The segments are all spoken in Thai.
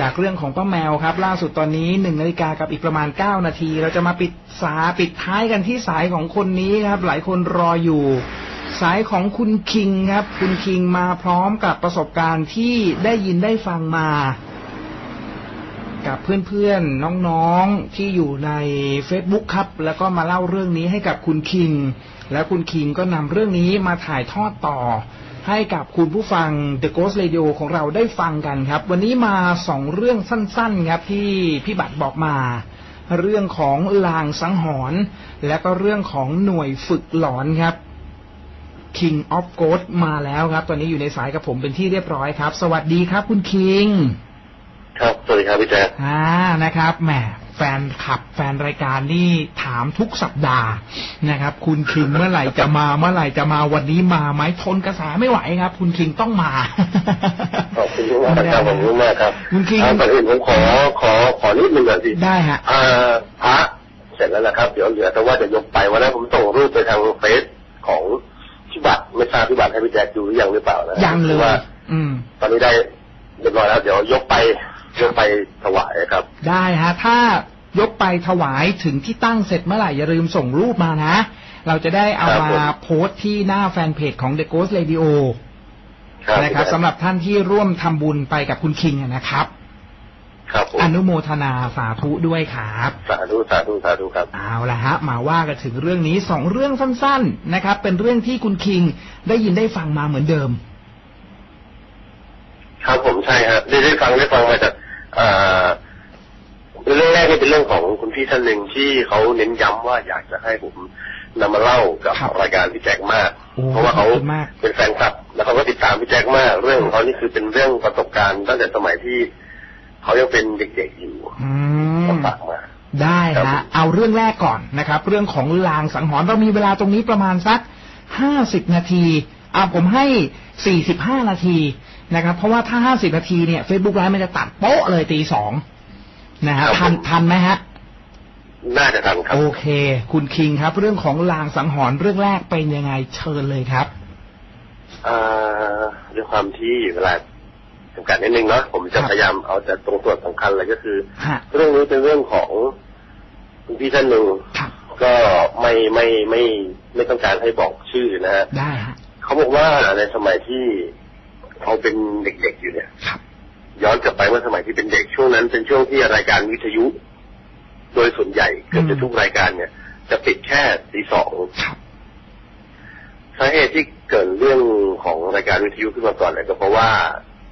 จากเรื่องของป้าแมวครับ ล่าสุดตอนนี้หนึ่งนาฬิกากับอีกประมาณเก้านาที เราจะมาปิดสาปิดท้ายกันที่สายของคนนี้ครับ หลายคนรออยู่ สายของคุณคิงครับ คุณคิงมาพร้อมกับประสบการณ์ที่ได้ยินได้ฟังมา กับเพื่อนๆน้องๆที่อยู่ใน Facebook ครับ แล้วก็มาเล่าเรื่องนี้ให้กับคุณคิง แล้วคุณคิงก็นำเรื่องนี้มาถ่ายทอดต่อ ให้กับคุณผู้ฟัง The Ghost Radio ของเราได้ฟังกันครับ วันนี้มาสองเรื่องสั้นๆครับที่พี่บัตรบอกมา เรื่องของลางสังหรณ์และก็เรื่องของหน่วยฝึกหลอนครับ King of Ghost มาแล้วครับ ตอนนี้อยู่ในสายกับผมเป็นที่เรียบร้อยครับ สวัสดีครับคุณคิง ครับ สวัสดีครับพี่แจ๊คอ่านะครับแหม แฟนขับแฟนรายการนี่ถามทุกสัปดาห์นะครับ คุณคิงเมื่อไหร่จะมาเมื่อไหร่จะมาวันนี้มาไหมทนกระแสไม่ไหวครับ คุณคิงต้องมาขอบคุณมากครับขอบคุณมากครับคุณคิงอ่าก่อนอื่นผมขอขอขอนิดนึงก่อนสิได้ฮะอ่าพระเสร็จแล้วนะครับเดี๋ยวเหลือแต่ว่าจะยกไปวันนั้นผมส่งรูปไปทางเฟซของพี่บัตรไม่ทราบพี่บัตรให้พี่แจ๊คดูหรือยังหรือเปล่านะยังเลยว่าอืมตอนนี้ได้เรียบร้อยแล้วเดี๋ยวยกไป ยกไปถวายครับ ได้ฮะถ้ายกไปถวายถึงที่ตั้งเสร็จเมื่อไหร่อย่าลืมส่งรูปมานะ เราจะได้เอาครับมาผมโพสต์ที่หน้าแฟนเพจของ The Ghost Radio ครับนะครับพี่แจ๊สำหรับท่านที่ร่วมทำบุญไปกับคุณคิงอะนะครับครับผมอนุโมทนาสาธุด้วยครับ สาธุสาธุสาธุครับเอาละฮะ มาว่ากันถึงเรื่องนี้สองเรื่องสั้น ๆนะครับ เป็นเรื่องที่คุณคิงได้ยินได้ฟังมาเหมือนเดิม ครับผมใช่ครับได้ได้ฟังได้ฟังมาจาก เอ่อเรื่องแรกนี่เป็นเรื่องของคุณพี่ท่านหนึ่งที่เขาเน้นย้ำว่าอยากจะให้ผมนำมาเล่ากับครับรายการพี่แจ็คมากโอ้เพราะว่าเขาขอบคุณมากเป็นแฟนคลับ แล้วเขาก็ติดตามพี่แจ็คมาก เรื่องของเขานี่คือเป็นเรื่องประสบการณ์ตั้งแต่สมัยที่เขายังเป็นเด็กๆอยู่อืมเขาฝากมาได้ครัฮะบเอาเรื่องแรกก่อนนะครับ เรื่องของลางสังหรณ์เรามีเวลาตรงนี้ประมาณสักห้าสิบนาทีเอาผมให้สี่สิบห้านาที นะครับ เพราะว่าถ้าห้าสิบนาทีเนี่ย Facebook ไลฟ์มันจะตัดโป๊ะเลยตีสองนะฮะทันทันไหมฮะน่าจะทันครับ โอเค คุณคิงครับ เรื่องของลางสังหรณ์เรื่องแรกเป็นยังไงเชิญเลยครับอ่าด้วยความที่เวลาจำกัดนิดนึงเนาะผมจะครับพยายามเอาแต่ตรงส่วนสำคัญเลยก็คือฮะเรื่องนี้เป็นเรื่องของคุณพี่ท่านหนึ่งครับก็ไม่ไม่ไม่ไม่ต้องการให้บอกชื่อนะฮะได้ฮะเขาบอกว่าในสมัยที่ เขาเป็นเด็กๆอยู่เนี่ยครับย้อนกลับไปเมื่อสมัยที่เป็นเด็กช่วงนั้น เป็นช่วงที่รายการวิทยุ โดยส่วนใหญ่เกือบจะทุกรายการเนี่ย จะปิดแค่ตีสองครับสาเหตุที่เกิดเรื่องของรายการวิทยุขึ้นมาก่อนเนี่ยก็เพราะว่า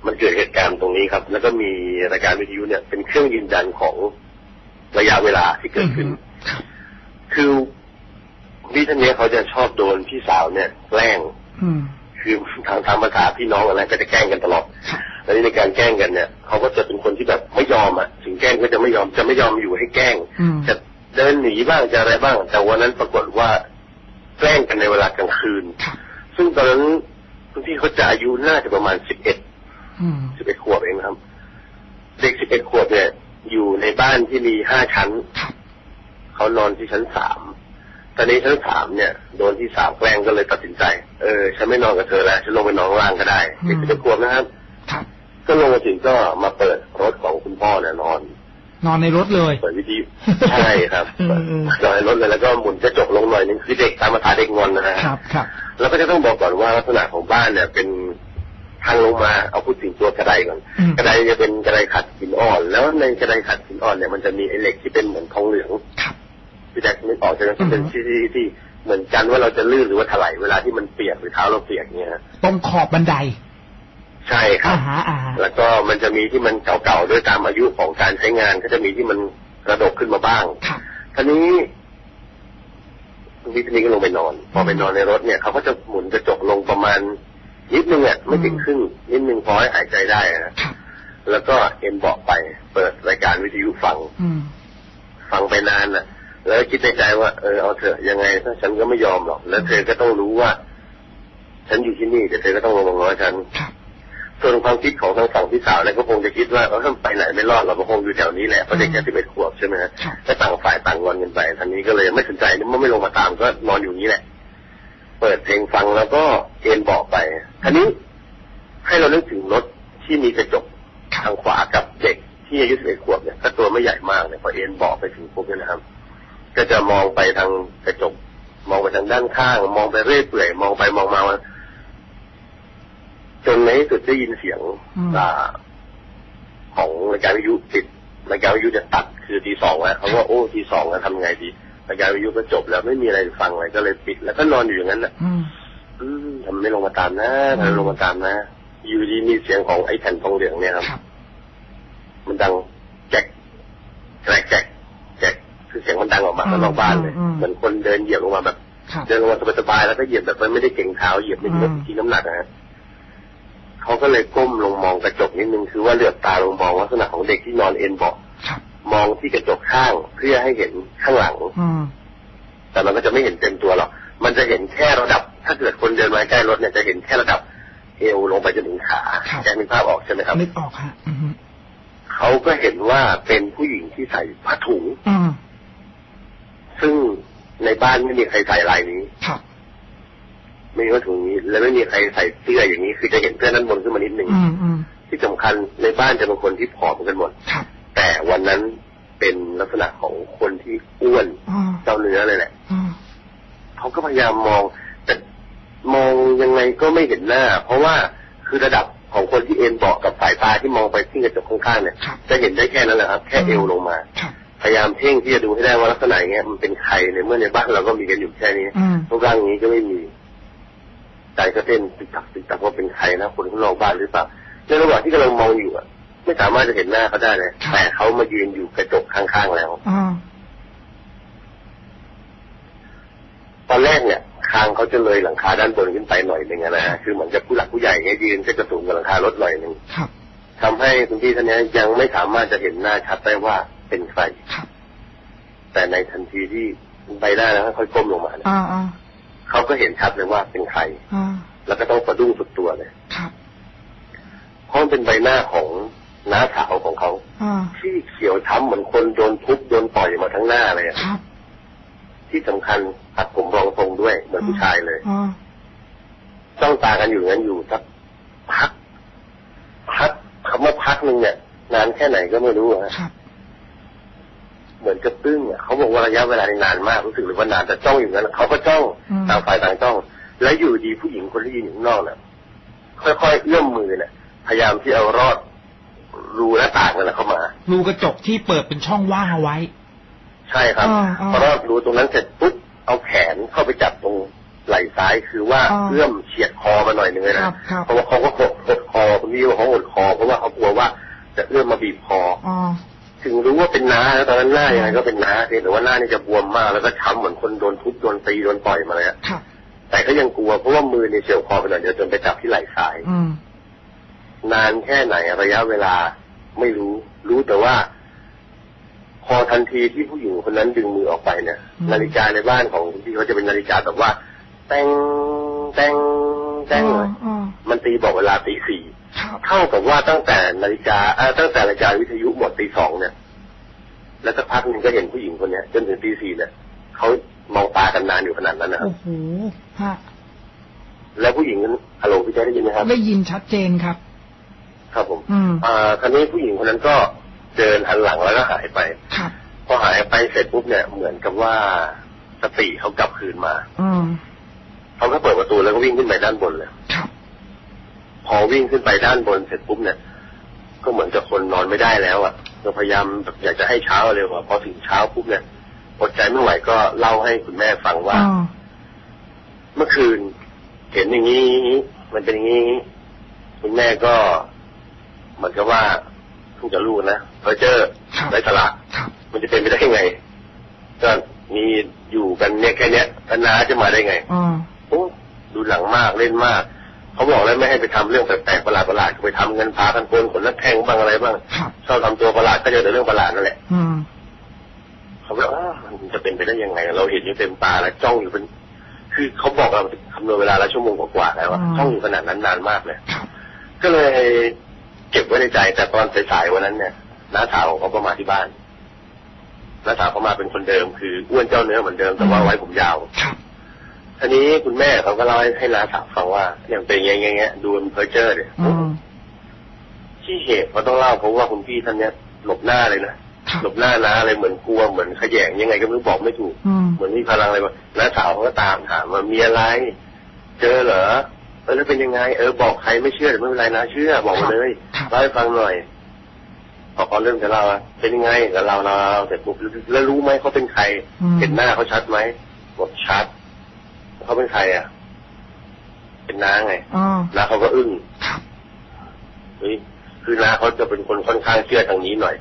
มันเกิดเหตุการณ์ตรงนี้ครับ แล้วก็มีรายการวิทยุเนี่ย เป็นเครื่องยืนยันของระยะเวลาที่เกิดขึ้นครับคือพี่ท่านเนี้ยเขาจะชอบโดนพี่สาวเนี่ยแกล้งอืม คือทางทางภาษาพี่น้องอะไรก็จะแกล้งกันตลอดครับแล้วในการแกล้งกันเนี่ยเขาก็จะเป็นคนที่แบบไม่ยอมอะถึงแกล้งก็จะไม่ยอมจะไม่ยอมอยู่ให้แกล้งอืมจะเดินหนีบ้างจะอะไรบ้าง แต่วันนั้นปรากฏว่าแกล้งกันในเวลากลางคืนครับซึ่งตอนนั้นคุณพี่เขาจะอายุน่าจะประมาณสิบเอ็ดอืมสิบเอ็ดขวบเองนะครับ เด็กสิบเอ็ดขวบเนี่ย อยู่ในบ้านที่มีห้าชั้นครับเขานอนที่ชั้นสาม ตอนนี้ชั้นสามเนี่ยโดนที่สามแกล้งก็เลยตัดสินใจ เออฉันไม่นอนกับเธอแล้วฉันลงไปนอนข้างล่างก็ได้อืมเด็กสิบเอ็ดขวบนะครับครับ ก็ลงมาถึงก็มาเปิดรถของคุณพ่อเนี่ยนอน นอนในรถเลย เปิดวิทยุใช่ครับอืมอืมนอนในรถเลยแล้วก็หมุนกระจกลงหน่อยนึงคือเด็กตามภาษาเด็กงอนนะฮะครับครับแล้วก็จะต้องบอกก่อนว่าลักษณะของบ้านเนี่ยเป็นทางลงมาเอาพูดถึงตัวกระไดก่อนอืมกระไดจะเป็นกระไดขัดหินอ่อน แล้วในกระไดขัดหินอ่อนเนี่ยมันจะมีไอ้เหล็กที่เป็นเหมือนทองเหลืองครับ พี่แจ็คนึกออกใช่ไหมอือฮึเป็นที่ที่ที่เหมือนกันว่าเราจะลื่นหรือว่าถลายเวลาที่มันเปียกหรือเท้าเราเปียกเนี่ยฮะตรงขอบบันได ใช่ครัอ่าบฮะอ่าฮะแล้วก็มันจะมีที่มันเก่าๆด้วยตามอายุของการใช้งานก็จะมีที่มันกระดกขึ้นมาบ้างครับทีนี้คุณพี่ท่านนี้ก็ลงไปนอน พอไปนอนในรถเนี่ยเขาก็จะหมุนกระจกลงประมาณนิดนึงอะไม่ถึงครึ่งนิดนึงพอให้หายใจได้อะครับแล้วก็เอ็นเบอกไป เปิดรายการวิทยุฟังอืมฟังไปนานน่ะ แล้วคิดในใจว่าเออเอาเถอะยังไงถ้าฉันก็ไม่ยอมหรอก แล้วเธอก็ต้องรู้ว่า ฉันอยู่ที่นี่แต่เธอก็ต้องลงมาง้อฉันครับส่วนความคิดของทางฝั่งพี่สาวเนี่ยก็คงจะคิดว่าเออไปไหนไม่รอดเราก็คงอยู่แถวนี้แหละเพราะเด็กแค่สิบเอ็ดขวบใช่ไหมฮะครับก็ต่างฝ่ายต่างงอนกันไปทันนี้ก็เลยไม่สนใจเมื่อไม่ลงมาตามก็นอนอยู่นี้แหละ เปิดเพลงฟังแล้วก็เอ็นเบาะไปทันนี้ให้เรานึกถึงรถที่มีกระจกทางขวากับเด็กที่อายุสิบเอ็ดขวบเนี่ยก็ตัวไม่ใหญ่มากเนี่ยพอเอ็นเบอกไปถึงปุ๊บเนี่ยนะครับ ก็จะมองไปทางกระจก มองไปทางด้านข้าง มองไปเรื่อยเปื่อย มองไปมองมาจนในที่สุดได้ยินเสียงอืมอ่าของรายการวิทยุติดรายการวิทยุจะตัดคือทีสองแล้วเขาว่าโอ้ทีสองแล้วทำไงดีรายการวิทยุก็จบแล้วไม่มีอะไรฟังเลยก็เลยปิด แล้วก็นอนอยู่อย่างนั้นแหละอืมอืมทำไมไม่ลงมาตามนะทำไมไม่ลงมาตามนะ อยู่ดีมีเสียงของไอ้แผ่นทองเหลืองเนี่ยครับครับมันดังแจกแจกแจกแจก คือเสียงมันดังออกมาข้างนอกบ้านเลยอืมอืมเหมือนคนเดินเหยียบลงมาแบบครับเดินลงมาสบายๆแล้วก็เหยียบแบบไม่ได้เก่งเท้าเหยียบไม่อืมทิ้งน้ำหนักนะฮะเขาก็เลยก้มลงมองกระจกนิดนึงคือว่าเหลือบตาลงมองลักษณะของเด็กที่นอนเอ็นเบาะครับมองที่กระจกข้างเพื่อให้เห็นข้างหลังอืมแต่มันก็จะไม่เห็นเต็มตัวหรอกมันจะเห็นแค่ระดับ ถ้าเกิดคนเดินมาใกล้รถเนี่ยจะเห็นแค่ระดับเอวลงไปจนถึงขาครับแกนึกภาพออกใช่ไหมครับนึกออกฮะอืมเขาก็เห็นว่าเป็นผู้หญิงที่ใส่ผ้าถุงอืม ซึ่งในบ้านไม่มีใครใส่ลายนี้ครับไม่มีผ้าถุงนี้ และไม่มีใครใส่เสื้ออย่างนี้ คือจะเห็นเสื้อด้านบนขึ้นมานิดนึงอืมอืมที่สำคัญในบ้านจะเป็นคนที่ผอมกันหมดครับแต่วันนั้นเป็นลักษณะของคนที่อ้วนอ่าเจ้าเนื้อเลยแหละอ่าเขาก็พยายามมอง แต่มองยังไงก็ไม่เห็นหน้า เพราะว่าคือระดับของคนที่เอ็นเบาะกับสายตาที่มองไปที่กระจกข้างๆเนี่ยครับจะเห็นได้แค่นั้นแหละครับ แค่เอวลงมาครับ พยายามเพ่งที่จะดูให้ได้ว่าลักษณะอย่างเงี้ยมันเป็นใครในเมื่อในบ้านเราก็มีกันอยู่แค่นี้อืมรูปร่างอย่างนี้ก็ไม่มีใจก็เต้นตึกตักตึกตักว่าเป็นใครนะคนข้างนอกบ้านหรือเปล่าในระหว่างที่กำลังมองอยู่อะไม่สามารถจะเห็นหน้าเขาได้เลยครับแต่เขามายืนอยู่กระจกข้างๆแล้วอ่าตอนแรกเนี่ยคางเขาจะเลยหลังคาด้านบนขึ้นไปหน่อยหนึ่งอะนะฮะคือเหมือนกับผู้หลักผู้ใหญ่เนี่ยยืนก็จะสูงกว่าหลังคารถหน่อยหนึ่งครับทำให้คุณพี่ท่านนี้ยังไม่สามารถจะเห็นหน้าชัดได้ว่า เป็นใครครับแต่ในทันทีที่ใบหน้าแล้วค่อยๆก้มลงมาเนี่ยอ่าอ่าเขาก็เห็นชัดเลยว่าเป็นใครอ่าแล้วก็ต้องสะดุ้งสุดตัวเลยครับเพราะมันเป็นใบหน้าของน้าสาวของเขาอ่าที่เขียวช้ำเหมือนคนโดนทุบโดนต่อยมาทั้งหน้าเลยอะครับที่สำคัญตัดผมรองทรงด้วยเหมือนผู้ชายเลยอ่าจ้องตากันอยู่อย่างนั้นอยู่สักพักพักคำว่าพักหนึ่งเนี่ยนานแค่ไหนก็ไม่รู้อะฮะครับ เหมือนจะตึ้งอะเขาบอกว่าระยะเวลาในนานมากรู้สึกเลยว่านานแต่จ้องอยู่นั้นเขาก็จ้องอืมต่างฝ่ายต่างจ้อง แล้วอยู่ดีผู้หญิงคนที่ยืนอยู่ข้างนอกเนี่ยค่อยๆเอื้อมมือเนี่ยพยายามที่เอารอดรูหน้าต่างนั่นแหละเข้ามา รูกระจกที่เปิดเป็นช่องว่างเอาไว้ ใช่ครับอ่าอ่าพอรอดรูตรงนั้นเสร็จปุ๊บเอาแขนเข้าไปจับตรงไหล่ซ้ายคือว่าอ่าเอื้อมเฉียดคอมาหน่อยหนึงเลยครันะบครับเพราะว่าเขาก็กดกดคอคุณพี่ว่าเขากดคอเพราะว่าเขากลัวว่าจะเอื้อมมาบีบคออ่า ถึงรู้ว่าเป็นน้าแล้วตอนนั้นหน้ายังไงก็เป็นน้าเพียงแต่ว่าหน้านี่จะบวมมากแล้วก็ช้ำเหมือนคนโดนทุบโดนตีโดนต่อยมาเลยอะครับแต่ก็ยังกลัวเพราะว่ามือเนี่ยเฉียวคอไปหน่อยเดียวจนไปจับที่ไหล่ซ้ายอืมนานแค่ไหนระยะเวลาไม่รู้ รู้แต่ว่า พอทันทีที่ผู้หญิงคนนั้นดึงมือออกไปเนี่ยอืมนาฬิกาในบ้านของคุณพี่เขาจะเป็นนาฬิกาแบบว่าแตงแตงแตงเลยอ่ามันตีบอกเวลาตีสี่ครับ เท่ากับว่าตั้งแต่นาฬิกาเอ่อตั้งแต่รายการวิทยุหมดตีสองเนี่ย แล้วสักพักหนึงก็เห็นผู้หญิงคนเนี้ยจนถึงตีสี่เนี่ยเขามองตากันนานอยู่ขนาดนั้นนะครับโอ้โหฮะแล้วผู้หญิงนั้นฮัลโหลพี่แจ๊คได้ยินไหมครับได้ยินชัดเจนครับ ครับผมอืมอ่าคราวนี้ผู้หญิงคนนั้นก็เดินหันหลังแล้วก็หายไปครับพอหายไปเสร็จปุ๊บเนี่ยเหมือนกับว่าสติเขากลับคืนมา อืมเขาก็เปิดประตูแล้วก็วิ่งขึ้นไปด้านบนเลยครับ พอวิ่งขึ้นไปด้านบนเสร็จปุ๊บเนี่ย ก็เหมือนกับคนนอนไม่ได้แล้วอะก็พยายามแบบอยากจะให้เช้าเร็วอะพอถึงเช้าปุ๊บเนี่ยอดใจไม่ไหวก็เล่าให้คุณแม่ฟังว่าอ่า เมื่อคืน เห็นอย่างนี้มันเป็นอย่างนี้คุณแม่ก็เหมือนกับว่าเพิ่งจะรู้นะเพอเจอครับไร้สาระครับมันจะเป็นไปได้ยังไงก็มีอยู่กันเนี่ยแค่เนี้ยแล้วน้าจะมาได้ไงอ่าโอ้ดูหลังมากเล่นมาก เขาบอกแล้วไม่ให้ไปทำเรื่องแปลกๆประหลาดประหลาดๆไปทำเงินพากันโกนขนนักแข้งบ้างอะไรบ้างครับชอบทำตัวประหลาดก็เจอแต่เรื่องประหลาดนั่นแหละอืมเขาบอกว่ามันจะเป็นไปได้ยังไง เราเห็นอยู่เต็มตาแล้วจ้องอยู่เป็น คือเขาบอกเราคำนวณเวลาแล้วชั่วโมงกว่าๆแล้วอะอืมจ้องอยู่ขนาดนั้นนานมากเลยครับก็เลยเก็บไว้ในใจแต่ตอนสายๆวันนั้นเนี่ยน้าสาวของเขาก็มาที่บ้านน้าสาวเขามาเป็นคนเดิม คืออ้วนเจ้าเนื้อเหมือนเดิมแต่ว่าไว้ผมยาวครับ ทีนี้คุณแม่เขาก็เล่าให้ให้น้าสาวฟังว่า อย่างเป็นอย่างเงี้ยอย่างเงี้ยดูมันเพอเจอร์เนี่ยอืมที่เหตุเขาต้องเล่าเพราะว่าคุณพี่ท่านเนี้ยหลบหน้าเลยนะครับหลบหน้านะอะไรเหมือนกลัวเหมือนขยงยังไงก็ไม่รู้บอกไม่ถูกอืมเหมือนมีพลังอะไรมาน้าสาวเขาก็ตามถามว่ามีอะไร เจอเหรอเออแล้วเป็นยังไงเออบอกใครไม่เชื่อแต่ไม่เป็นไรนะเชื่อ บอกมาเลยครับเล่าให้ฟังหน่อยพอเขาเริ่มจะเล่าอะเป็นยังไงแล้วเราเราเราเสร็จปุ๊บแล้วรู้ไหมเขาเป็นใครอืมเห็นหน้าเขาชัดไหมบอกชัด เขาเป็นใครอะ เป็นน้าไงอ๋อน้าเขาก็อึ้งครับเฮ้ยคือน้าเขาจะเป็นคนค่อนข้างเชื่อทางนี้หน่อย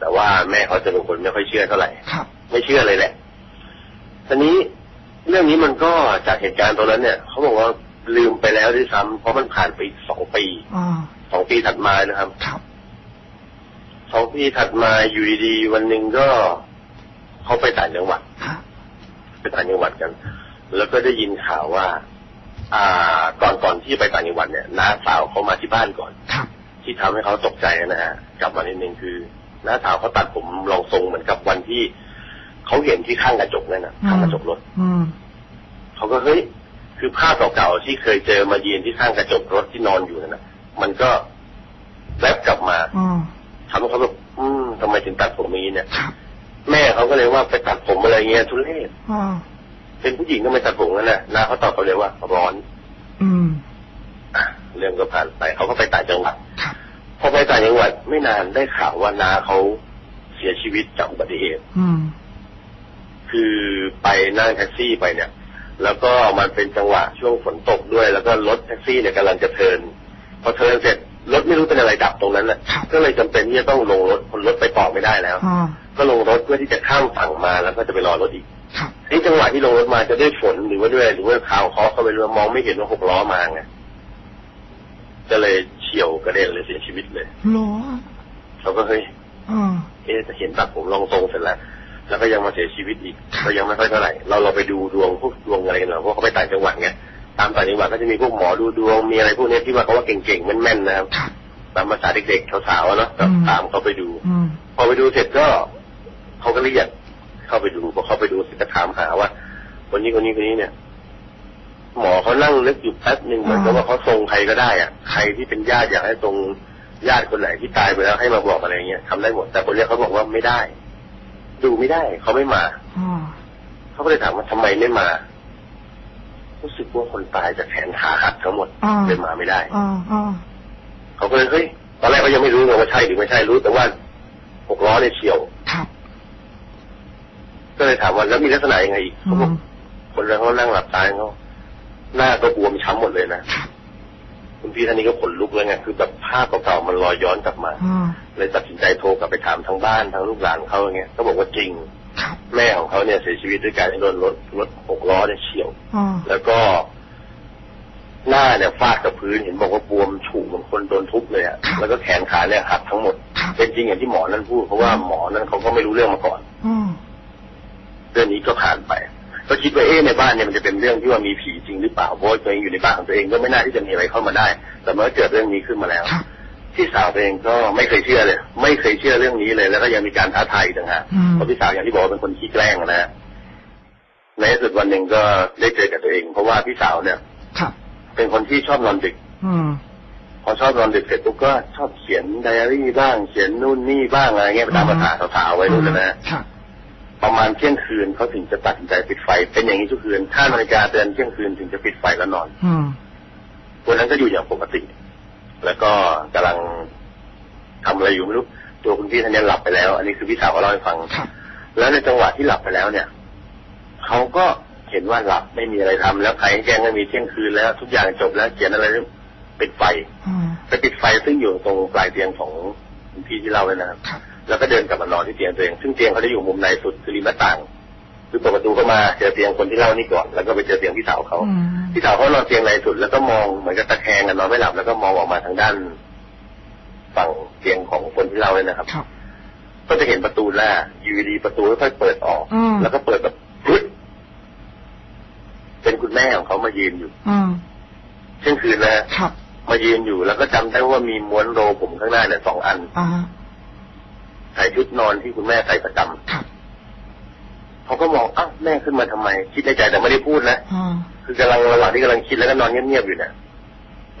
แต่ว่าแม่เขาจะเป็นคนไม่ค่อยเชื่อเท่าไหร่ครับ ไม่เชื่อเลยแหละทีนี้เรื่องนี้มันก็จากเหตุการณ์ตรงนั้นเนี่ยเขาบอกว่าลืมไปแล้วด้วยซ้ำเพราะมันผ่านไปอีกสองปีอ๋อสองปีถัดมานะครับครับสองปีถัดมาอยู่ดีๆวันหนึ่งก็เขาไปต่างจังหวัดฮะไปต่างจังหวัดกัน แล้วก็ได้ยินข่าวว่า อ่า ก่อนก่อนที่จะไปต่างจังหวัดเนี่ยน้าสาวเขามาที่บ้านก่อนครับที่ทำให้เขาตกใจนะฮะกลับมานิดนึงคือน้าสาวเขาตัดผมรองทรงเหมือนกับวันที่เขาเห็นที่ข้างกระจกนั่นนะข้างกระจกรถอืมเขาก็เฮ้ยคือภาพเก่าๆที่เคยเจอมายืนที่ข้างกระจกรถที่นอนอยู่นั่นนะมันก็แวบกลับมาอ๋อทำให้เขาแบบอืมทำไมถึงตัดผมอย่างนี้เนี่ยครับแม่เขาก็เลยว่าไปตัดผมอะไรเงี้ยทุเรศอ๋อ เป็นผู้หญิงก็ไม่ตัดผมกันนะน้าเขาตอบเขาเลยว่าร้อน อืมอะเรื่องก็ผ่านไปเขาก็ไปต่างจังหวัดครับพอไปต่างจังหวัดไม่นานได้ข่าวว่าน้าเขาเสียชีวิตจากอุบัติเหตุอืมคือไปนั่งแท็กซี่ไปเนี่ย แล้วก็มันเป็นจังหวะช่วงฝนตกด้วย แล้วก็รถแท็กซี่เนี่ยกำลังจะเทิร์นพอเทิร์นเสร็จรถไม่รู้เป็นอะไรดับตรงนั้นแหละครับก็เลยจำเป็นที่จะต้องลงรถคนรถไปต่อไม่ได้แล้วอ๋อก็ลงรถเพื่อที่จะข้ามฝั่งมาแล้วก็จะไปรอรถอีก ครับนี่จังหวะที่ลงรถมาจะด้วยฝนหรือว่าด้วยหรือว่าข่าวเคาะเข้าไปเรือมองไม่เห็นว่าหกล้อมาไงก็เลยเฉียวกระเด็นเลยเสียชีวิตเลยเหรอเขาก็เฮ้ยอ๋อเอ๊ะจะเห็นตัดผมรองทรงเสร็จแล้วแล้วก็ยังมาเสียชีวิตอีกครับก็ยังไม่ค่อยเท่าไหร่เราเราไปดูดวงพวกดวงอะไรกันหน่อยเพราะเขาไปต่างจังหวัดไงตามต่างจังหวัดก็จะมีพวกหมอดูดวงมีอะไรพวกเนี้ยที่ว่าเขาว่าเก่งๆแม่นๆนะครับครับตามภาษาเด็กๆสาวๆอะเนาะก็อืมตามเขาไปดูอืมพอไปดูเสร็จก็เขาก็เรียก เข้าไปดูพอเข้าไปดูเสร็จก็ถามหาว่าคนนี้คนนี้คนนี้เนี่ย หมอเขานั่งนึกอยู่แป๊บหนึ่งเหมือนกับว่าเขาทรงใครก็ได้อะใครที่เป็นญาติอยากให้ทรงญาติคนไหนที่ตายไปแล้วให้มาบอกอะไรเงี้ยทำได้หมดแต่คนเนี้ยเขาบอกว่าไม่ได้ ดูไม่ได้เขาไม่มาอ๋อเขาก็เลยถามว่าทำไมไม่มารู้สึกว่าคนตายจากแขนขาหักทั้งหมดอ๋อเลยมาไม่ได้อ๋ออ๋อเขาก็เลยเฮ้ยตอนแรกเขายังไม่รู้ไงว่าใช่หรือไม่ใช่รู้แต่ว่าหกล้อเนี่ยเฉียวครับ ก็เลยถามว่าแล้วมีลักษณะยังไงอีกอืเขาบอกมคนนั้นเขานั่งหลับตาเขาหน้าก็บวมช้ำหมดเลยนะครับคุณพี่ท่านนี้ก็ขนลุกเลยไงคือแบบภาพเก่าๆมันลอยย้อนกลับมาอ๋อเลยตัดสินใจโทรกลับไปถามทางบ้านทางลูกหลานเขาอย่างเงี้ยก็บอกว่าจริงครับแม่ของเขาเนี่ยเสียชีวิตด้วยการที่โดนรถรถหกล้อเนี่ยเฉียวอ๋อแล้วก็ หน้าเนี่ยฟาดกับพื้นเห็นบอกว่าบวมฉูเหมือนคนโดนทุบเลยอะแล้วก็แขนขาเนี่ยหักทั้งหมดครับเป็นจริงอย่างที่หมอนั่นพูดเพราะว่าหมอนั่นเขาก็ไม่รู้เรื่องมาก่อนอ๋อ เรื่องนี้ก็ผ่านไป ก็คิดว่าเอ๊ะในบ้านเนี่ยมันจะเป็นเรื่องที่ว่ามีผีจริงหรือเปล่าเพราะว่าตัวเองอยู่ในบ้านของตัวเองก็ไม่น่าที่จะมีอะไรเข้ามาได้ แต่เมื่อเกิดเรื่องนี้ขึ้นมาแล้วครับพี่สาวตัวเองก็ไม่เคยเชื่อเลย ไม่เคยเชื่อเรื่องนี้เลย แล้วก็ยังมีการท้าทายอีกต่างหากอืมเพราะพี่สาวอย่างที่บอกว่าเป็นคนขี้แกล้งนะฮะในที่สุดวันหนึ่งก็ได้เจอกับตัวเอง เพราะว่าพี่สาวเนี่ยครับเป็นคนที่ชอบนอนดึกอืมพอชอบนอนดึกเสร็จปุ๊บก็ชอบเขียนไดอารี่บ้าง เขียนนู่นนี่บ้างอะไรเงี้ยไปตามภาษาสาวๆไว้นู่นนะฮะครับ ประมาณเที่ยงคืนเขาถึงจะตัดสินใจปิดไฟ เป็นอย่างนี้ทุกคืนถ้านาฬิกาเตือนเที่ยงคืนถึงจะปิดไฟแล้วนอนอืมวันนั้นก็อยู่อย่างปกติ แล้วก็กำลังทำอะไรอยู่ไม่รู้ตัวคุณพี่ท่านนี้หลับไปแล้ว อันนี้คือพี่สาวเขาเล่าให้ฟังครับแล้วในจังหวะที่หลับไปแล้วเนี่ยเขาก็เห็นว่าหลับไม่มีอะไรทำแล้วใครแจ้งก็มีเที่ยงคืนแล้ว ทุกอย่างจบแล้วเขียนอะไรปิดไฟอืมไปปิดไฟซึ่งอยู่ตรงปลายเตียงของคุณพี่ที่เล่าเลยนะครับครับ แล้วก็เดินกลับมานอนที่เตียงตัวเอง ซึ่งเตียงเขาจะอยู่มุมในสุดคือริมหน้าต่าง คือเปิดประตูเข้ามาเจอเตียงคนที่เล่านี่ก่อน แล้วก็ไปเจอเตียงพี่สาวเขาอืมพี่สาวเขานอนเตียงในสุด แล้วก็มองเหมือนกับตะแคงกันนอนไม่หลับ แล้วก็มองออกมาทางด้าน ฝั่งเตียงของคนที่เล่าเลยนะครับครับก็จะเห็นประตูแรกอยูดีๆประตูค่อยๆเปิดออกอืมแล้วก็เปิดแบบปึ๊ดเป็นคุณแม่ของเขามายืนอยู่อืมเช่นคืนนะฮะครับมายืนอยู่แล้วก็จำได้ว่ามีม้วนโรผมข้างหน้าเนี่ยสองอันอ่า ใส่ชุดนอนที่คุณแม่ใส่ประจำครับเขาก็มองอ้าวแม่ขึ้นมาทำไม คิดในใจแต่ไม่ได้พูดนะอ่าคือกำลังระหว่างที่กำลังคิดแล้วก็นอนเงียบๆอยู่เนี่ย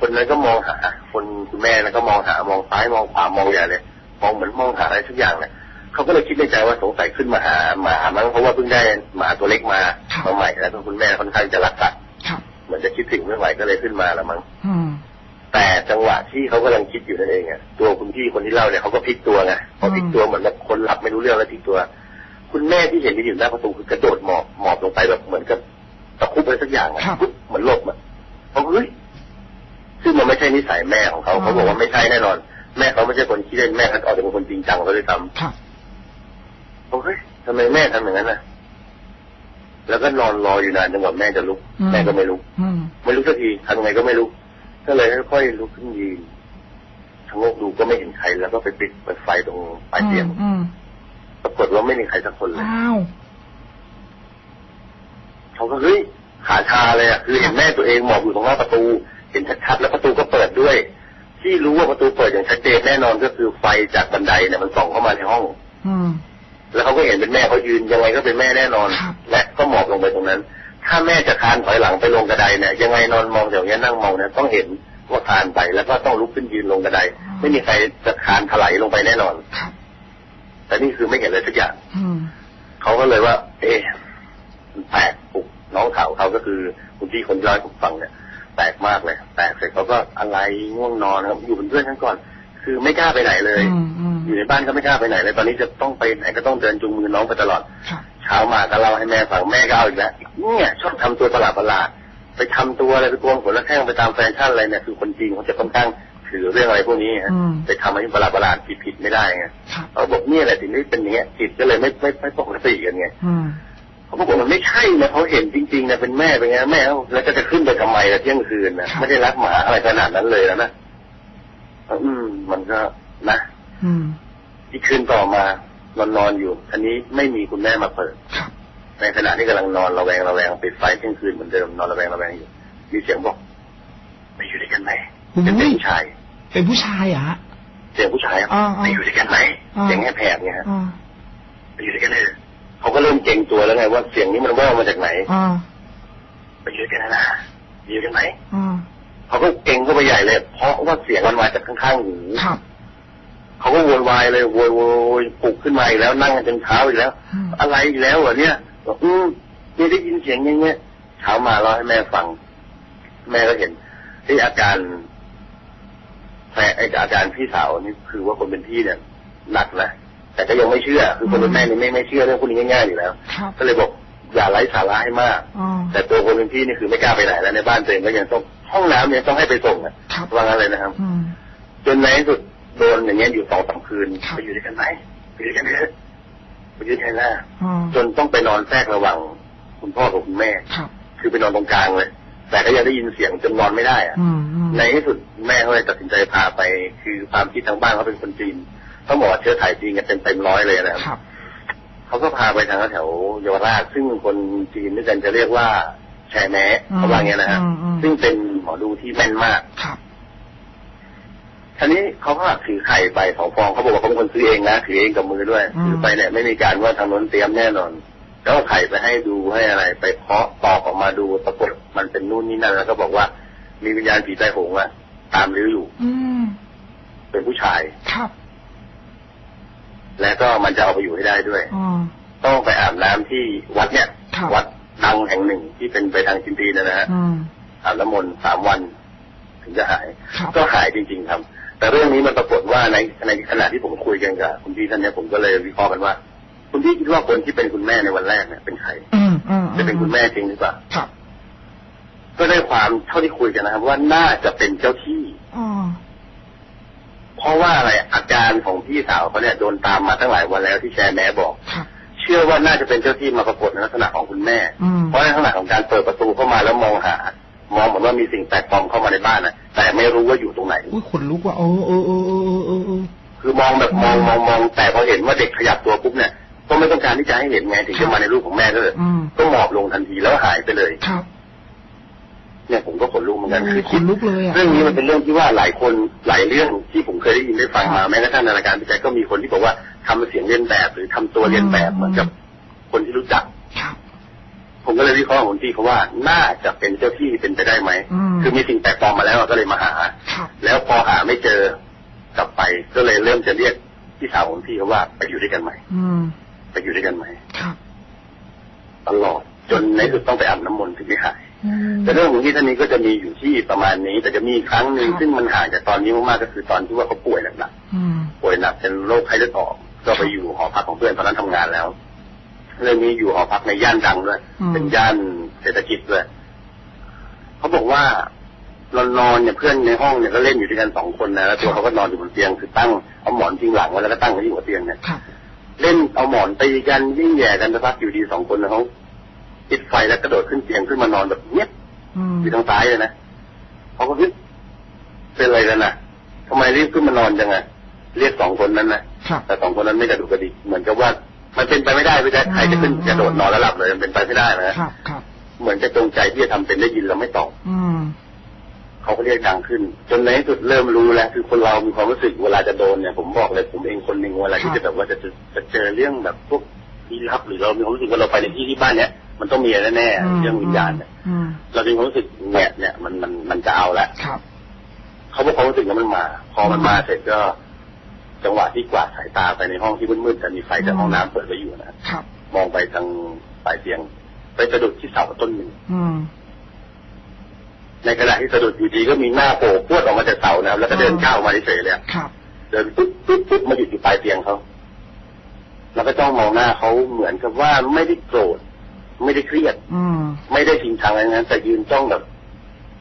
คนนั้นก็มองหา คนคุณแม่แล้วก็มองหามองซ้ายมองขวามองใหญ่เลยมองเหมือนมองหาอะไรทุกอย่างเนี่ยเขาก็เลยคิดในใจว่าสงสัยขึ้นมาหาหมามั้งเพราะว่าเพิ่งได้หมาตัวเล็กมาครับมาใหม่แล้วก็คุณแม่ค่อนข้างจะรักสัตว์ครับเหมือนจะคิดถึงไม่ไหวก็เลยขึ้นมาละมั้งอืม แต่จังหวะที่เขากำลังคิดอยู่นั่นเองอะตัวคุณพี่คนที่เล่าเนี่ยเขาก็พลิกตัวไงพอพลิกตัวเหมือนแบบคนหลับไม่รู้เรื่องแล้วพลิกตัว คุณแม่ที่เห็นที่อยู่หน้าประตูคือกระโดดหมอบหมอบลงไปแบบเหมือนกับตะคุบอะไรสักอย่างอะครับปุ๊บเหมือนหลบอะเขาเฮ้ยซึ่งมันไม่ใช่นิสัยแม่ของเขาอ๋อเขาบอกว่าไม่ใช่แน่นอน แม่เขาไม่ใช่คนขี้เล่นแม่เขาออกจะเป็นคนจริงจังเขาเลยทำครับเขาเฮ้ยทำไมแม่ทำอย่างนั้นน่ะแล้วก็นอนรออยู่นานจนกว่าแม่จะลุกอืมแม่ก็ไม่ลุกอืมไม่ลุกสักทีทำยังไงก็ไม่ลุก ก็เลยค่อยๆลุกขึ้นยืนชะโงกดูก็ไม่เห็นใครแล้วก็ไปปิดเปิดไฟตรงปลายเตียงอืมปรากฏว่าไม่มีใครสักคนเลยอ้าวเขาก็เฮ้ยขาชาเลยอะคือเห็นแม่ตัวเองหมอบอยู่ตรงหน้าประตู เห็นชัดๆแล้วประตูก็เปิดด้วย ที่รู้ว่าประตูเปิดอย่างชัดเจนแน่นอนก็คือไฟจากบันไดเนี่ยมันส่องเข้ามาในห้อง อืมแล้วเขาก็เห็นเป็นแม่เขายืนยังไงก็เป็นแม่แน่นอนครับและก็หมอบลงไปตรงนั้น ถ้าแม่จะคานถอยหลังไปลงกระไดเนี่ยยังไงนอนมองอย่างนี้ยนั่งมองเนี่ยต้องเห็นว่าคานไปแล้วก็ต้องลุกขึ้นยืนลงกระไดไม่มีใครจะคานถลายลงไปแน่นอนครับแต่นี่คือไม่เห็นเลยสักอย่างอืมเขาก็เลยว่า เอ๊ะมันแปลกปลุกน้องสาวเขาก็คือคุณพี่คนที่เล่าให้ผมฟังเนี่ยแปลกมากเลยแปลกเสร็จเขาก็อะไรง่วงนอนครับอยู่เป็นเพื่อนกันก่อน คือไม่กล้าไปไหนเลยอืมอืมอยู่ในบ้านก็ไม่กล้าไปไหนเลย ตอนนี้จะต้องไปไหนก็ต้องเดินจูงมือน้องไปตลอดครับ เช้ามาก็เล่าให้แม่ฟังแม่ก็เอาอีกแล้วเนี่ยชอบทำตัวประหลาดประหลาดๆไปทำตัวอะไรไปโกงขนและแข้งไปตามแฟชั่นอะไรเนี่ยคือคนจีนเขาจะค่อนข้างถือเรื่องอะไรพวกนี้ฮะอืมไปทำอะไรประหลาดประหลาดๆผิดๆไม่ได้ไงครับเขาบอกเนี่ยแหละสิ่งที่เป็นอย่างเงี้ยจิตก็เลยไม่ไม่ไม่ปกติกันไงอืมเขาบอกว่ามันไม่ใช่นะเขาเห็นจริงๆนะเป็นแม่เป็นไงแม่เขาแล้วก็จะขึ้นไปทำไมล่ะเที่ยงคืนนะครับไม่ได้รักหมาอะไรขนาดนั้นเลยนะนะอืม มันก็นะอืมอีกคืนต่อมา นอนนอนๆอยู่อันนี้ไม่มีคุณแม่มาเปิดครับในขณะที่กำลังนอนระแวงระแวงปิดไฟเที่ยงคืนเหมือนเดิมนอนระแวงระแวงอยู่ มีเสียงบอกไปอยู่ด้วยกันไหมโอ้ยเป็นเสียงผู้ชาย เป็นผู้ชายเหรอฮะเสียงผู้ชายครับอ่าๆไปอยู่ด้วยกันไหมอ่าเสียงแหบๆเนี่ยฮะอ่าไปอยู่ด้วยกันเลยเขาก็เริ่มเก่งตัวแล้วไงว่าเสียงนี้มันแว่วมาจากไหนอ่าไปอยู่ด้วยกันนะนะไปอยู่ด้วยกันไหมอ่าเขาก็เก่งเข้าไปใหญ่เลย เพราะว่าเสียงมันมาจากข้างๆหูครับ เขาก็โวยวายเลยโวยโวยปลุกขึ้นมาอีกแล้วนั่งกันจนเช้าอีกแล้วอืมอะไรอีกแล้วเหรอเนี่ยบอกอืมนี่ได้ยินเสียงอย่างเงี้ยเช้ามาเล่าให้แม่ฟัง แม่ก็เห็นที่อาการแฟนไอ้อาการพี่สาวนี่คือว่าคนเป็นพี่เนี่ยหนักนะแต่ก็ยังไม่เชื่อ คือคนเป็นแม่นี่ไม่ไม่เชื่อเรื่องพวกนี้ง่ายๆอยู่แล้วครับก็เลยบอกอย่าไร้สาระให้มากอ่าแต่ตัวคนเป็นพี่นี่คือไม่กล้าไปไหนแล้วในบ้านตัวเองก็ยังต้องห้องน้ำเนี่ยต้องให้ไปส่งอะครับว่างั้นเลยนะครับอืมจนในที่สุด โดนอย่างเงี้ยอยู่สองสามคืนครับไปอยู่ด้วยกันไหมไปอยู่ด้วยกันเถอะไปอยู่ด้วยกันนะอ่าจนต้องไปนอนแทรกระหว่างคุณพ่อกับคุณแม่ครับคือไปนอนตรงกลางเลย แต่ก็ยังได้ยินเสียงจนนอนไม่ได้อะอืมอืมในที่สุดแม่เขาเลยตัดสินใจพาไป คือความคิดทางบ้านเขาเป็นคนจีนต้องบอกว่าเชื้อสายจีนกันเต็มเต็มร้อยเลยนะครับครับเขาก็พาไปทางแถวเยาวราชซึ่งคนจีนด้วยกันจะเรียกว่าแชร์แม้เขาว่าอย่างเงี้ยนะฮะอืมอืมซึ่งเป็นหมอดูที่แม่นมากครับ ทีนี้เขาก็ถือไข่ไปสองฟองเขาบอกว่าเขาเป็นคนซื้อเองนะถือเองกับมือด้วยอืมถือไปเนี่ยไม่มีการว่าทางโน้นเตรียมแน่นอนแล้วเอาไข่ไปให้ดูให้อะไร ไปเคาะตอกออกมาดูปรากฏมันเป็นนู่นนี่นั่นแล้วก็บอกว่า มีวิญญาณผีใต้หงส์อะตามลื้ออยู่อืมเป็นผู้ชายครับ และก็มันจะเอาไปอยู่ให้ได้ด้วยอ่าต้องไปอาบน้ำที่วัดเนี่ยครับวัดดังแห่งหนึ่งที่เป็นไปทางจินตีนนะฮะอืมอาบน้ำมนต์สามวัน ถึงจะหายครับก็หายจริง ๆ ครับ แต่เรื่องนี้มันปรากฏว่าในในขณะที่ผมคุยกันกับคุณพี่ท่านเนี้ผมก็เลยวิเคราะห์กันว่า คุณพี่คิดว่าคนที่เป็นคุณแม่ในวันแรกเนี่ยเป็นใครอืมอืมจะเป็นคุณแม่จริงหรือเปล่าครับก็ได้ความเท่าที่คุยกันนะครับ ว่าน่าจะเป็นเจ้าที่อ่าเพราะว่าอะไรอาการของพี่สาวเขาเนี่ยโดนตามมาตั้งหลายวันแล้วที่แชร์แม่บอกครับเชื่อว่าน่าจะเป็นเจ้าที่มาปรากฏในลักษณะของคุณแม่อืมเพราะในลักษณะของการเปิดประตูเข้ามาแล้วมองหา มองเหมือนว่ามีสิ่งแปลกปลอมเข้ามาในบ้านนะแต่ไม่รู้ว่าอยู่ตรงไหนอุ้ยขนลุกว่ะเออเออเออเออเออเออเออคือมองแบบมองมองมองแต่พอเห็นว่าเด็กขยับตัวปุ๊บเนี่ยก็ไม่ต้องการที่จะให้เห็นไงถึงจะมาในรูปของแม่ก็เลยอืมก็หมอบลงทันทีแล้วหายไปเลยครับเนี่ยผมก็ขนลุกเหมือนกันโอ้คือขนลุกเลยอะเรื่องนี้มันเป็นเรื่องที่ว่าหลายคนหลายเรื่องที่ผมเคยได้ยินได้ฟังมาแม้กระทั่งในรายการพี่แจ๊คก็มีคนที่บอกว่าทำเสียงเลียนแบบ หรือทำตัวเลียนแบบเหมือนกับคนที่รู้จักครับ ผมก็เลยวิเคราะห์ของพี่เขาว่าน่าจะเป็นเจ้าที่เป็นไปได้ไหมอืม คือมีสิ่งแปลกปลอมมาแล้วก็เลยมาหา ครับ แล้วพอหาไม่เจอกลับไปก็เลยเริ่มจะเรียกพี่สาวของพี่เขาว่าไปอยู่ด้วยกันไหมอืม ไปอยู่ด้วยกันไหมครับตลอดจนในที่สุดต้องไปอาบน้ำมนต์ถึงได้หาย อืม แต่เรื่องของที่ท่านนี้ก็จะมีอยู่ที่ประมาณนี้ แต่จะมีอีกครั้งหนึ่งครับ ซึ่งมันห่างจากตอนนี้มากๆก็คือตอนที่ว่าเขาป่วยหนักอืม ๆป่วยหนักเป็นโรคไข้เลือดออก ก็ไปอยู่หอพักของเพื่อนตอนนั้นทำงานแล้ว เรื่องนี้อยู่หอพักในย่านดังด้วยอืมเป็นย่านเศรษฐกิจด้วยเขาบอกว่าเรานอนเนี่ยเพื่อนในห้องเนี่ยก็เล่นอยู่ด้วยกันสองคนนะแล้วตัวเขาก็นอนอยู่บนเตียงคือตั้งเอาหมอนพิงหลังไว้แล้วก็ตั้งไว้อยู่บนเตียงเนี่ยครับเล่นเอาหมอนตีกันวิ่งแย่กันสักพักอยู่ดีสองคนนะเขาปิดไฟแล้วกระโดดขึ้นเตียงขึ้นมานอนแบบเนี้ยบอืมอยู่ทางซ้ายเลยนะเขาก็คิดเป็นอะไรกันนะทำไมรีบขึ้นมานอนจังไงเรียกสองคนนั้นนะครับแต่สองคนนั้นไม่กระดุกกระดิกเหมือนกับว่า มันเป็นไปไม่ได้พี่แจ๊คใครจะขึ้นอืมกระโดดนอนแล้วหลับเลยมันเป็นไปไม่ได้นะครับครับเหมือนจะจงใจที่จะทำเป็นได้ยินแล้วไม่ตอบอืมเขาก็เรียกดังขึ้น จนในที่สุดเริ่มรู้แล้ว คือคนเรามีความรู้สึกเวลาจะโดนเนี่ยผมบอกเลยผมเองคนหนึ่งเวลาที่ครัจะบแบบว่าจะจะจะเจอเรื่องแบบพวกลี้ลับหรือเรามีความรู้สึกว่าเราไปในที่ที่บ้านเนี้ยมันต้องมีอะไรแน่ๆเรื่องวิญญาณเนี่ยอืมเรามีความรู้สึกเนี่ยเนี่ยมันมันมันจะเอาละครับเขาบอกความรู้สึกนั้นมันมา พอมันมาเสร็จก็ จังหวะที่กวาดสายตาไปในห้องที่มืดๆแต่มีไฟจากห้องน้ำเปิดไว้อยู่นะครับ มองไปทางปลายเตียง ไปสะดุดที่เสาต้นหนึ่งอืมในขณะที่สะดุดอยู่ดีก็มีหน้าโผล่พรวดออกมาจากเสานะครับแล้วก็เดินอ๋อก้าวมาเฉยๆเลยอะครับ เดินปุ๊บปุ๊บปุ๊บมาหยุดอยู่ปลายเตียงเขาแล้วก็จ้องมองหน้าเขาเหมือนกับว่าไม่ได้โกรธไม่ได้เครียด อืมไม่ได้จริงจังอะไรนั้นแต่ยืนจ้องแบบ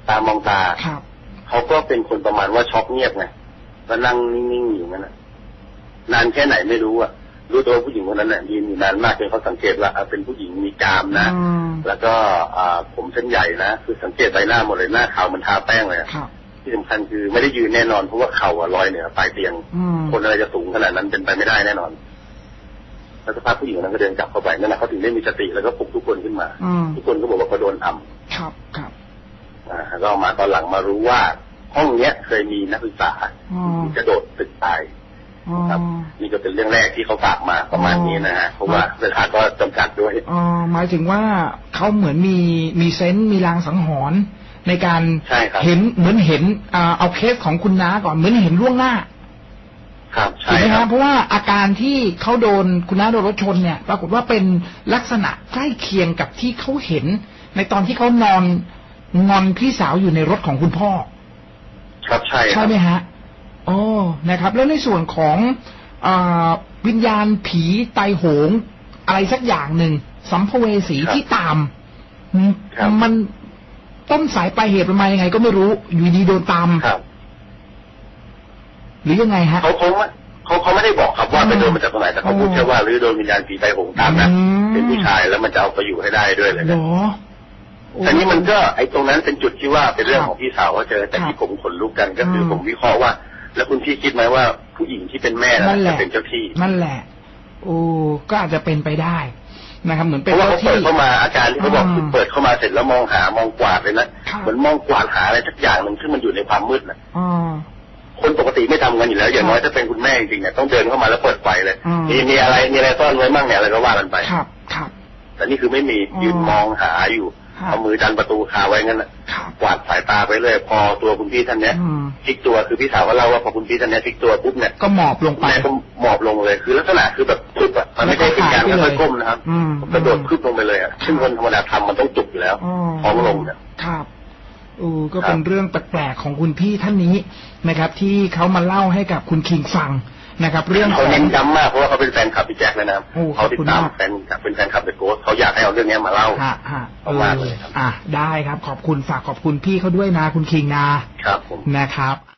ตามองตาครับเขาก็เป็นคนประมาณว่าช็อกเงียบไงแล้วนั่งนิ่งๆอยู่นั่นนะ นานแค่ไหนไม่รู้อะรู้ตัวผู้หญิงคนนั้นน่ะยืนอยู่นานมากจนเขาสังเกตว่าอะเป็นผู้หญิงมีกรามนะอืมแล้วก็อ่าผมเส้นใหญ่นะคือสังเกตใบหน้าหมดเลยหน้าขาวเหมันทาแป้งเลยอะครับที่สำคัญคือไม่ได้ยืนแน่นอนเพราะว่าเข่าอะลอยเหนือปลายเตียงอืมคนอะไรจะสูงขนาดนั้นเป็นไปไม่ได้แน่นอนแล้วสภาพผู้หญิงคนนั้นก็เดินกลับเข้าไปนั่นแหละเขาถึงได้มีสติแล้วก็ปลุกทุกคนขึ้นมาอืมทุกคนก็บอกว่าเขาโดนทครับครับำอ่าแล้วก็มาตอนหลังมารู้ว่า ห้องเนี้ยเคยมีนักศึกษาอ๋อกระโดดตึกตายอ๋อ ครับ นี่ก็เป็นเรื่องแรกที่เขาฝากมาประมาณนี้นะฮะเพราะว่าเวลาก็จำกัดด้วยอ๋อหมายถึงว่าเขาเหมือนมีมีเซนส์มีลางสังหรณ์ในการใช่ครับเห็นเหมือนเห็นอ่าเอาเคสของคุณน้าก่อนเหมือนเห็นล่วงหน้า ครับถูใช่กไหมคครัรับบเพราะว่าอาการที่เขาโดนคุณน้าโดนรถชนเนี่ย ปรากฏว่าเป็นลักษณะใกล้เคียงกับที่เขาเห็น ในตอนที่เขานอนงอนพี่สาวอยู่ในรถของคุณพ่อ ครับใช่คใช่รับไหมฮะ โอ้นะครับ แล้วในส่วนของอาวิญญาณผีไตโหง อะไรสักอย่างหนึ่งสัมภเวสีครับที่ตามอืมครับมันต้นสายปลายเหตุมันมายังไง ก็ไม่รู้ อยู่ดีโดนตามครับ หรือยังไงฮะเขาเขาไม่เขาเขาไม่ได้บอกครับว่าอืมไปโดนมาจากตรงไหนแต่เขาพูดอ๋อแค่ว่าหรือโดนวิญญาณผีไตโหงตามนะอืมเป็นผู้ชายแล้วมันจะเอาไปอยู่ให้ได้ด้วยเลยเหรนะอโอ้แต่นี่มันก็ไอ้ตรงนั้นเป็นจุดที่ว่าเป็นเรื่องครับของพี่สาวเขาเจอแต่ครับที่ผมขนลุกกันก็คืออมผมวิเคราะห์ว่า แล้วคุณพี่คิดไหมว่าผู้หญิงที่เป็นแม่นั่นะนแหจะละเป็นเจ้าที่นั่นแหละ โอ้ก็อาจจะเป็นไปได้นะครับเหมือนเพเป็นราะว่าเจ้าเขาเปิที่ดเข้ามาอาการที่เขาบอกอืมคือเปิดเข้ามาเสร็จแล้วมองหามองกวาดเลยนะครับเหมือนมองกวาดหาอะไรสักอย่างหนึ่งซึ่งมันอยู่ในความมืดนะอ๋อคนปกติไม่ทำกันอยู่แล้วอย่างน้อยถ้าเป็นคุณแม่จริงๆเนี่ยต้องเดินเข้ามาแล้วเปิดไฟเลยอืมมีมีอะไรมีอะไรซ่อนไว้มั่งเนี่ยอะไรก็ว่ากันไปครับครับแต่นี่คือไม่มีอ๋อยืนมองหาอยู่ครับ เอามือดันประตูคาไว้งั้นน่ะครับกวาดสายตาไปเรื่อยพอตัวคุณพี่ท่านเนี้ยอืมพลิกตัวคือพี่สาวก็เล่าว่าพอคุณพี่ท่านเนี้ยพลิกตัวปุ๊บเนี่ยก็หมอบลงไปแม่ก็หมอบลงเลยคือลักษณะคือแบบพึบอะมันไม่ใช่เป็นการแล้วก็ค่หาอยยๆไปเลยก้มนะครับอืมกระโดดพึบลงไปเลยอะซึ่งคนธรรมดาทำมันต้องจุกอยู่แล้วอ๋อท้องลงเนี่ยครับโอ้ก็ครับเป็นเรื่องแปลกๆของคุณพี่ท่านนี้นะครับ ที่เขามาเล่าให้กับคุณคิงฟัง นะครับ เรื่องขเขาองเน้นย้ำมากเพราะว่าเขาเป็นแฟนคลับพี่แจ็คเลยนะครับโอ้ขเขาอบติดคุณตามมากแฟนคลับเป็นแฟนคลับเดอะโกสเขาอยากให้เอาเรื่องเนี้ยมาเล่าฮะฮะขอบคุณมากเลยครับอะได้ครับ ขอบคุณฝากขอบคุณพี่เขาด้วยนะคุณคิงนะครับผมนะครับ